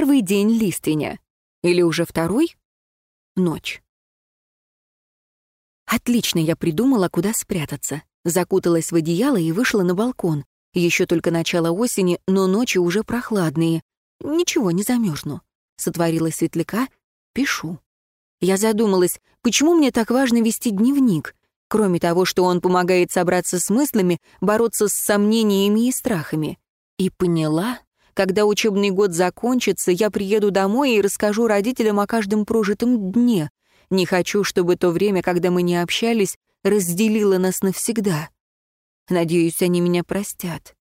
Первый день лиственя. Или уже второй? Ночь. Отлично я придумала, куда спрятаться. Закуталась в одеяло и вышла на балкон. Еще только начало осени, но ночи уже прохладные. Ничего, не замерзну. Сотворила светляка, пишу. Я задумалась, почему мне так важно вести дневник? Кроме того, что он помогает собраться с мыслями, бороться с сомнениями и страхами. И поняла, когда учебный год закончится, я приеду домой и расскажу родителям о каждом прожитом дне. Не хочу, чтобы то время, когда мы не общались, разделило нас навсегда. Надеюсь, они меня простят.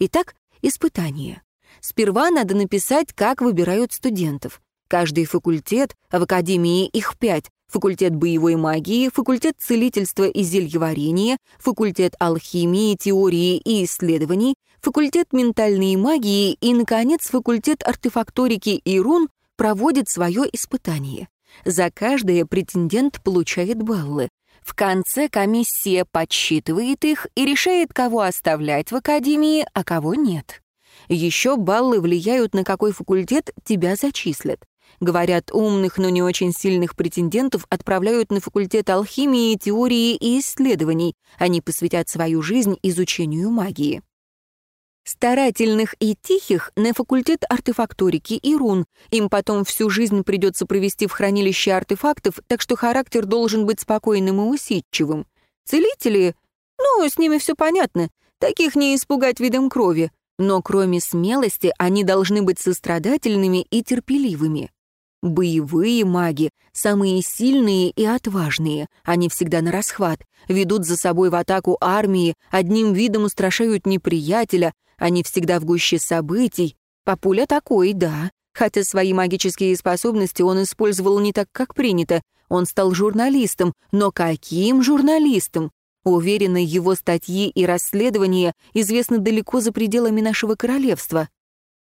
Итак, испытание. Сперва надо написать, как выбирают студентов. Каждый факультет, в академии их пять, факультет боевой магии, факультет целительства и зельеварения, факультет алхимии, теории и исследований, факультет ментальной магии и, наконец, факультет артефакторики и рун проводит свое испытание. За каждое претендент получает баллы. В конце комиссия подсчитывает их и решает, кого оставлять в академии, а кого нет. Еще баллы влияют, на какой факультет тебя зачислят. Говорят, умных, но не очень сильных претендентов отправляют на факультет алхимии, теории и исследований. Они посвятят свою жизнь изучению магии. Старательных и тихих на факультет артефакторики и рун. Им потом всю жизнь придется провести в хранилище артефактов, так что характер должен быть спокойным и усидчивым. Целители? Ну, с ними все понятно. Таких не испугать видом крови. Но кроме смелости, они должны быть сострадательными и терпеливыми. Боевые маги, самые сильные и отважные, они всегда на расхват, ведут за собой в атаку армии, одним видом устрашают неприятеля, они всегда в гуще событий. Папуля такой, да, хотя свои магические способности он использовал не так, как принято. Он стал журналистом, но каким журналистом? Уверена, его статьи и расследования известны далеко за пределами нашего королевства.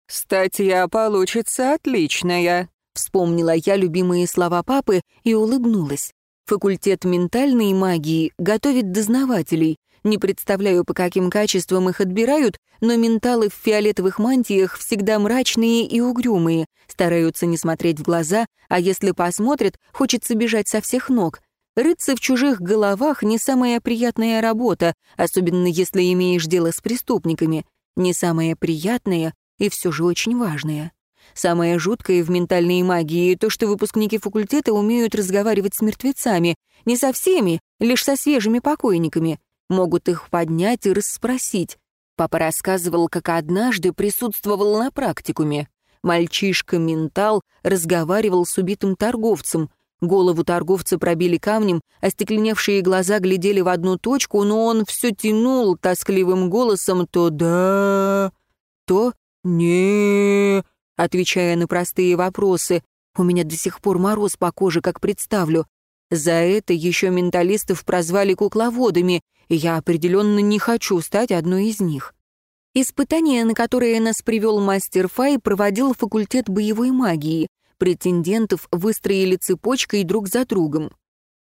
«Статья получится отличная», Вспомнила я любимые слова папы и улыбнулась. Факультет ментальной магии готовит дознавателей. Не представляю, по каким качествам их отбирают, но менталы в фиолетовых мантиях всегда мрачные и угрюмые, стараются не смотреть в глаза, а если посмотрят, хочется бежать со всех ног. Рыться в чужих головах — не самая приятная работа, особенно если имеешь дело с преступниками. Не самая приятная и все же очень важная. Самое жуткое в ментальной магии — то, что выпускники факультета умеют разговаривать с мертвецами. Не со всеми, лишь со свежими покойниками. Могут их поднять и расспросить. Папа рассказывал, как однажды присутствовал на практикуме. Мальчишка-ментал разговаривал с убитым торговцем. Голову торговца пробили камнем, остекленевшие глаза глядели в одну точку, но он все тянул тоскливым голосом то «да», то «не», отвечая на простые вопросы. У меня до сих пор мороз по коже, как представлю. За это еще менталистов прозвали кукловодами, я определенно не хочу стать одной из них. Испытание, на которое нас привел мастер Фай, проводил факультет боевой магии. Претендентов выстроили цепочкой друг за другом.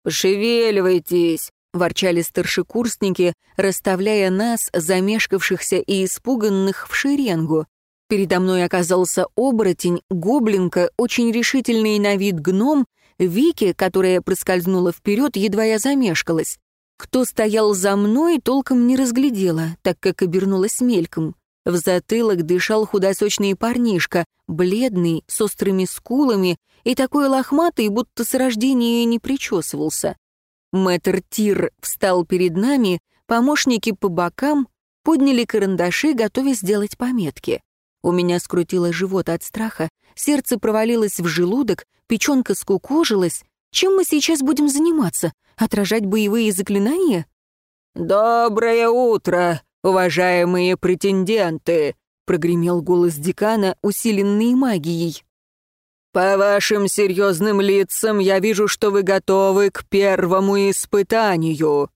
«Пошевеливайтесь!» — ворчали старшекурсники, расставляя нас, замешкавшихся и испуганных, в шеренгу. Передо мной оказался оборотень, гоблинка, очень решительный на вид гном, Вики, которая проскользнула вперед, едва я замешкалась. Кто стоял за мной, толком не разглядела, так как обернулась мельком. В затылок дышал худосочный парнишка, бледный, с острыми скулами и такой лохматый, будто с рождения не причесывался. Мэтр Тир встал перед нами, помощники по бокам подняли карандаши, готовясь сделать пометки. У меня скрутило живот от страха, сердце провалилось в желудок, печенка скукожилась. Чем мы сейчас будем заниматься? Отражать боевые заклинания? «Доброе утро, уважаемые претенденты!» — прогремел голос декана, усиленный магией. «По вашим серьезным лицам я вижу, что вы готовы к первому испытанию».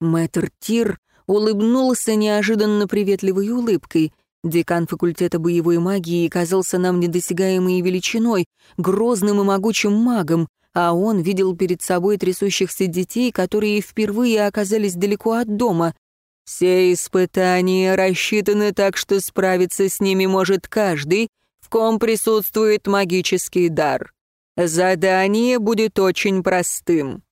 Мэтр Тир улыбнулся неожиданно приветливой улыбкой. Декан факультета боевой магии казался нам недосягаемой величиной, грозным и могучим магом, а он видел перед собой трясущихся детей, которые впервые оказались далеко от дома. «Все испытания рассчитаны так, что справиться с ними может каждый, в ком присутствует магический дар. Задание будет очень простым».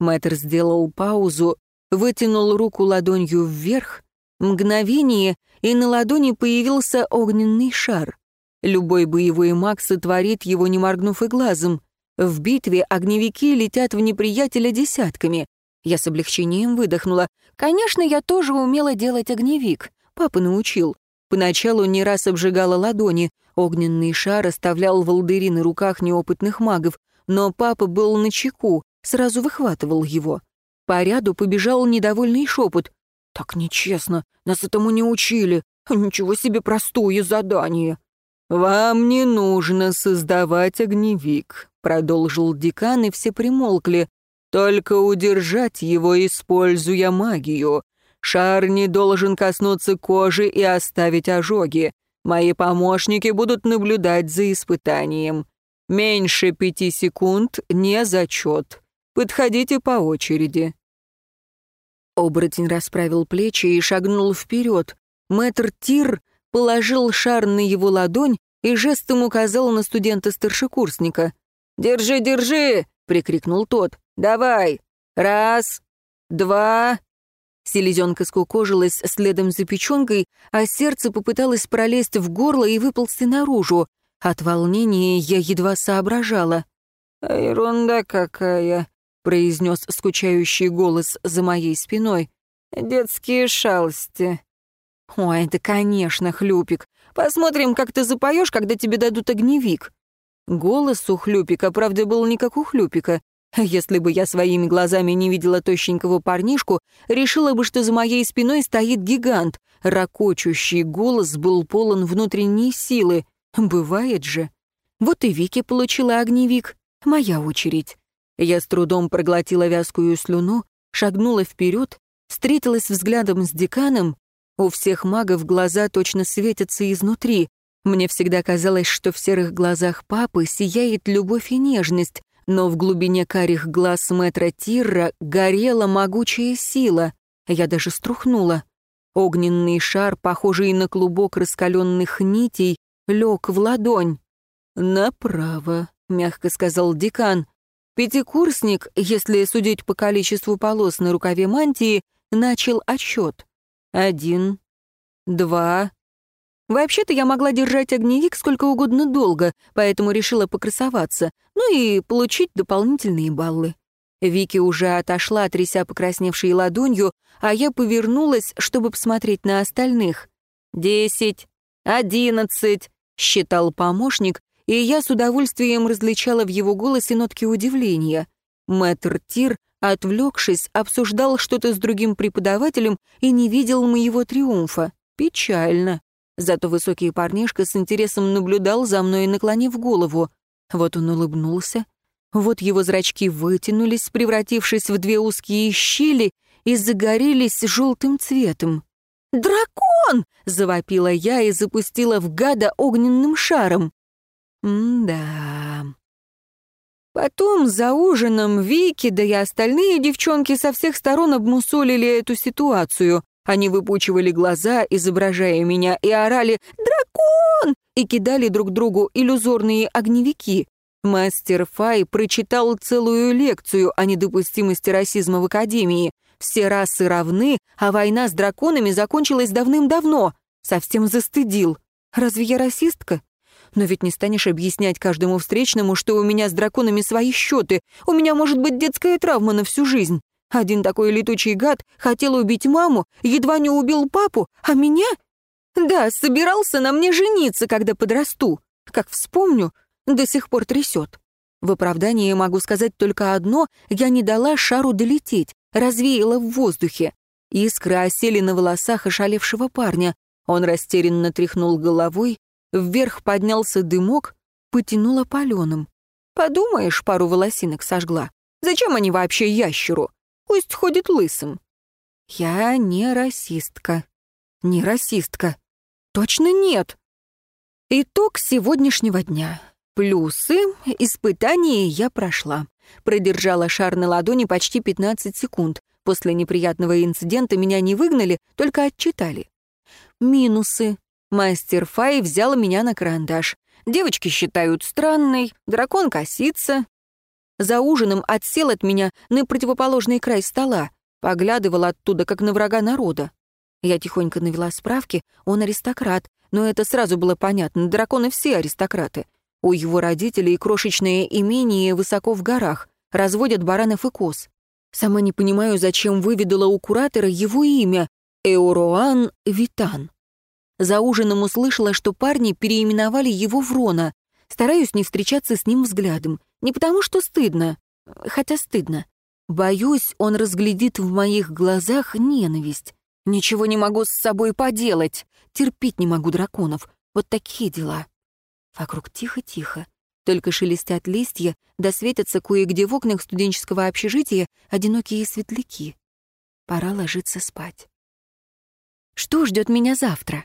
Мэтр сделал паузу, вытянул руку ладонью вверх, мгновение, и на ладони появился огненный шар. Любой боевой маг сотворит его, не моргнув и глазом. В битве огневики летят в неприятеля десятками. Я с облегчением выдохнула. Конечно, я тоже умела делать огневик. Папа научил. Поначалу не раз обжигала ладони. Огненный шар оставлял волдыри на руках неопытных магов. Но папа был на чеку, сразу выхватывал его. По ряду побежал недовольный шепот. «Так нечестно, нас этому не учили. Ничего себе простое задание». «Вам не нужно создавать огневик», — продолжил декан, и все примолкли. «Только удержать его, используя магию. Шар не должен коснуться кожи и оставить ожоги. Мои помощники будут наблюдать за испытанием. Меньше пяти секунд — не зачет. Подходите по очереди». Оборотень расправил плечи и шагнул вперед. Мэтр Тир положил шар на его ладонь и жестом указал на студента-старшекурсника. «Держи, держи!» — прикрикнул тот. «Давай! Раз, два...» Селезенка скукожилась следом за печенкой, а сердце попыталось пролезть в горло и выползти наружу. От волнения я едва соображала. «Ерунда какая!» — произнес скучающий голос за моей спиной. «Детские шалости». «Ой, это, конечно, Хлюпик. Посмотрим, как ты запоешь, когда тебе дадут огневик». Голос у Хлюпика, правда, был не как у Хлюпика. Если бы я своими глазами не видела тощенького парнишку, решила бы, что за моей спиной стоит гигант. Рокочущий голос был полон внутренней силы. Бывает же. Вот и Вики получила огневик. Моя очередь. Я с трудом проглотила вязкую слюну, шагнула вперед, встретилась взглядом с деканом. У всех магов глаза точно светятся изнутри. Мне всегда казалось, что в серых глазах папы сияет любовь и нежность, но в глубине карих глаз мэтра Тирра горела могучая сила. Я даже струхнула. Огненный шар, похожий на клубок раскаленных нитей, лег в ладонь. «Направо», — мягко сказал декан. Пятикурсник, если судить по количеству полос на рукаве мантии, начал отсчет. Один, два. Вообще-то я могла держать огневик сколько угодно долго, поэтому решила покрасоваться, ну и получить дополнительные баллы. Вики уже отошла, тряся покрасневшей ладонью, а я повернулась, чтобы посмотреть на остальных. «Десять, одиннадцать», — считал помощник, и я с удовольствием различала в его голосе нотки удивления. Мэтр Тир, отвлекшись, обсуждал что-то с другим преподавателем и не видел моего триумфа. Печально. Зато высокий парнишка с интересом наблюдал за мной, наклонив голову. Вот он улыбнулся. Вот его зрачки вытянулись, превратившись в две узкие щели, и загорелись желтым цветом. «Дракон!» — завопила я и запустила в гада огненным шаром. М-да. Потом за ужином Вики, да и остальные девчонки со всех сторон обмусолили эту ситуацию. Они выпучивали глаза, изображая меня, и орали «Дракон!» и кидали друг другу иллюзорные огневики. Мастер Фай прочитал целую лекцию о недопустимости расизма в Академии. Все расы равны, а война с драконами закончилась давным-давно. Совсем застыдил. Разве я расистка? Но ведь не станешь объяснять каждому встречному, что у меня с драконами свои счеты. У меня может быть детская травма на всю жизнь. Один такой летучий гад хотел убить маму, едва не убил папу, а меня? Да, собирался на мне жениться, когда подрасту. Как вспомню, до сих пор трясет. В оправдании могу сказать только одно, я не дала шару долететь, развеяла в воздухе. Искры осели на волосах ошалевшего парня. Он растерянно тряхнул головой, Вверх поднялся дымок, потянуло паленым. Подумаешь, пару волосинок сожгла. Зачем они вообще ящеру? Пусть ходит лысым. Я не расистка. Не расистка. Точно нет. Итог сегодняшнего дня. Плюсы. Испытание я прошла. Продержала шар на ладони почти 15 секунд. После неприятного инцидента меня не выгнали, только отчитали. Минусы. Мастер Фай взял меня на карандаш. Девочки считают странной, дракон косится. За ужином отсел от меня на противоположный край стола, поглядывал оттуда, как на врага народа. Я тихонько навела справки, он аристократ, но это сразу было понятно, драконы все аристократы. У его родителей крошечное имение высоко в горах, разводят баранов и коз. Сама не понимаю, зачем выведала у куратора его имя — Эуроан Витан. За ужином услышала, что парни переименовали его в Рона. Стараюсь не встречаться с ним взглядом. Не потому, что стыдно. Хотя стыдно. Боюсь, он разглядит в моих глазах ненависть. Ничего не могу с собой поделать. Терпеть не могу драконов. Вот такие дела. Вокруг тихо-тихо. Только шелестят листья, да светятся кое-где в окнах студенческого общежития одинокие светляки. Пора ложиться спать. Что ждет меня завтра?